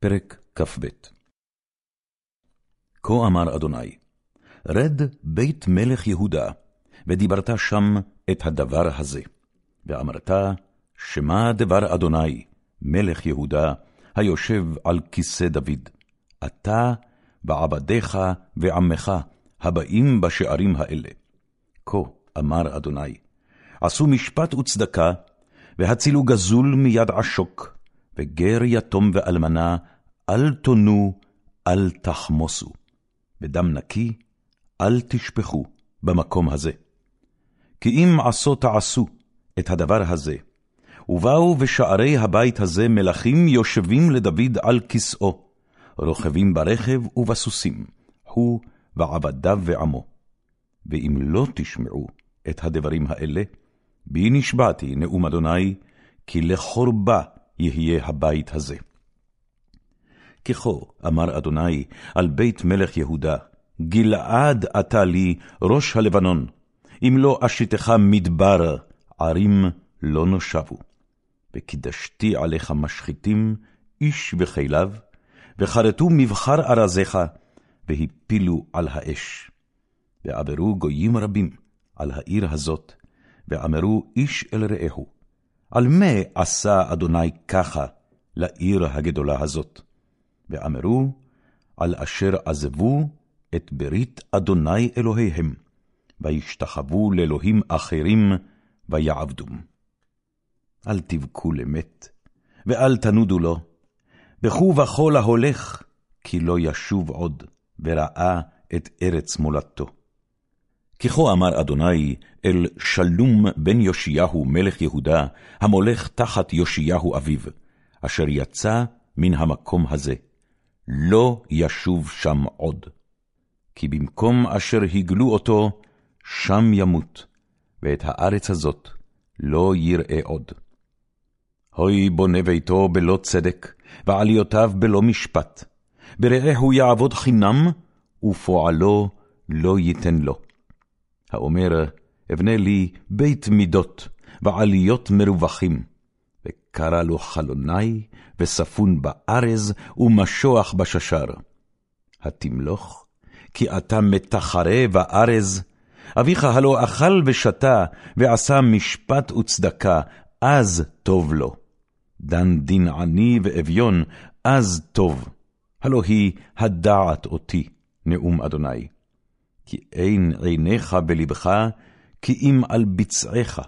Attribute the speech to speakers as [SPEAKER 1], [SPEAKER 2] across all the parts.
[SPEAKER 1] פרק כ"ב כה אמר אדוני, רד בית מלך יהודה, ודיברת שם את הדבר הזה. ואמרת, שמע דבר אדוני, מלך יהודה, היושב על כיסא דוד, אתה ועבדיך ועמך, הבאים בשערים האלה. כה אמר אדוני, עשו משפט וצדקה, והצילו גזול מיד עשוק, וגר יתום ואלמנה, אל תונו, אל תחמוסו. בדם נקי, אל תשפכו במקום הזה. כי אם עשו תעשו את הדבר הזה, ובאו בשערי הבית הזה מלכים יושבים לדוד על כסאו, רוכבים ברכב ובסוסים, הוא ועבדיו ועמו. ואם לא תשמעו את הדברים האלה, בי נשבעתי, נאום אדוני, כי לחורבה יהיה הבית הזה. ככה אמר אדוני על בית מלך יהודה, גלעד אתה לי ראש הלבנון, אם לא אשיתך מדבר, ערים לא נושבו. וקידשתי עליך משחיתים, איש וכליו, וחרטו מבחר ארזיך, והפילו על האש. ועברו גויים רבים על העיר הזאת, ואמרו איש אל רעהו, על מה עשה אדוני ככה לעיר הגדולה הזאת? ואמרו, על אשר עזבו את ברית אדוני אלוהיהם, וישתחוו לאלוהים אחרים, ויעבדום. אל תבכו למת, ואל תנודו לו, בכו בכל ההולך, כי לא ישוב עוד, וראה את ארץ מולדתו. ככה אמר אדוני אל שלום בן יאשיהו מלך יהודה, המולך תחת יאשיהו אביו, אשר יצא מן המקום הזה, לא ישוב שם עוד. כי במקום אשר הגלו אותו, שם ימות, ואת הארץ הזאת לא יראה עוד. הוי בונה ביתו בלא צדק, ועליותיו בלא משפט. ברעהו יעבוד חינם, ופועלו לא ייתן לו. האומר, אבנה לי בית מידות, ועליות מרווחים. וקרא לו חלוני, וספון בארז, ומשוח בששר. התמלוך, כי אתה מתחרה בארז, אביך הלא אכל ושתה, ועשה משפט וצדקה, אז טוב לו. דן דין עני ואביון, אז טוב. הלא היא הדעת אותי, נאום אדוני. כי אין עיניך בלבך, כי אם על ביצעיך,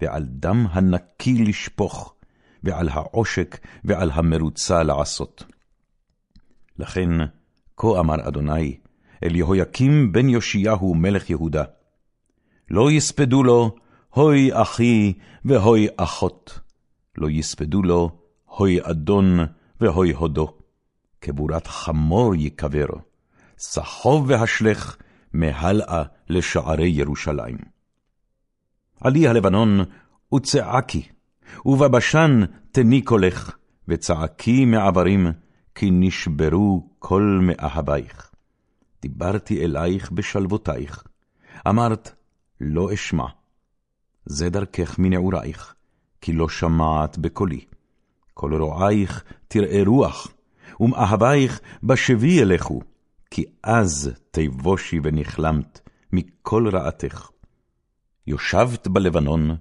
[SPEAKER 1] ועל דם הנקי לשפוך, ועל העושק ועל המרוצה לעשות. לכן, כה אמר אדוני, אל יהויקים בן יאשיהו מלך יהודה, לא יספדו לו, הוי אחי והוי אחות, לא יספדו לו, הוי אדון והוי הודו. קבורת חמור ייקבר, סחוב והשלך מהלאה לשערי ירושלים. עלי הלבנון וצעקי, ובבשן תני קולך, וצעקי מעברים, כי נשברו כל מאהבייך. דיברתי אלייך בשלוותייך, אמרת, לא אשמע. זה דרכך מנעורייך, כי לא שמעת בקולי. כל רועייך תראה רוח, ומאהבייך בשבי אלכו, כי אז תבושי ונכלמת מכל רעתך. יושבת בלבנון,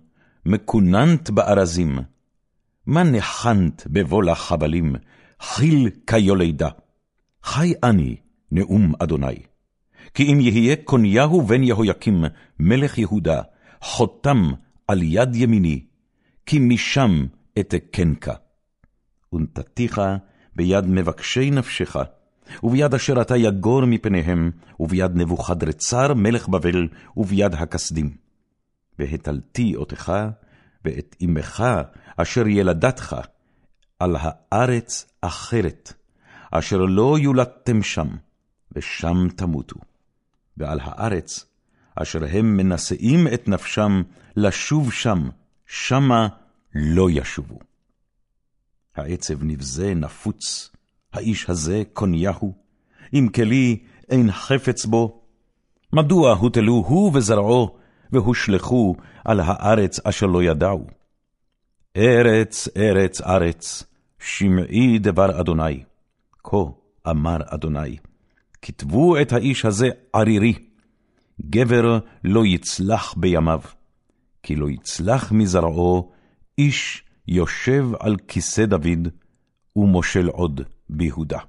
[SPEAKER 1] מקוננת בארזים. מה נחנת בבוא חבלים, חיל כיולידה. חי אני, נאום אדוני. כי אם יהיה קוניהו בן יהויקים, מלך יהודה, חותם על יד ימיני, כי משם אתקנקה. ונתתיך ביד מבקשי נפשך, וביד אשר אתה יגור מפניהם, וביד נבוכדרצר מלך בבל, וביד הכסדים. והטלתי אותך ואת אמך אשר ילדתך על הארץ אחרת, אשר לא יולדתם שם, ושם תמותו. ועל הארץ, אשר הם מנשאים את נפשם לשוב שם, שמה לא ישובו. העצב נבזה נפוץ, האיש הזה קוניהו, אם כלי אין חפץ בו. מדוע הוטלו הוא וזרעו והושלכו על הארץ אשר לא ידעו. ארץ, ארץ, ארץ, שמעי דבר אדוני, כה אמר אדוני, כתבו את האיש הזה ערירי, גבר לא יצלח בימיו, כי לא יצלח מזרעו איש יושב על כיסא דוד, ומושל עוד ביהודה.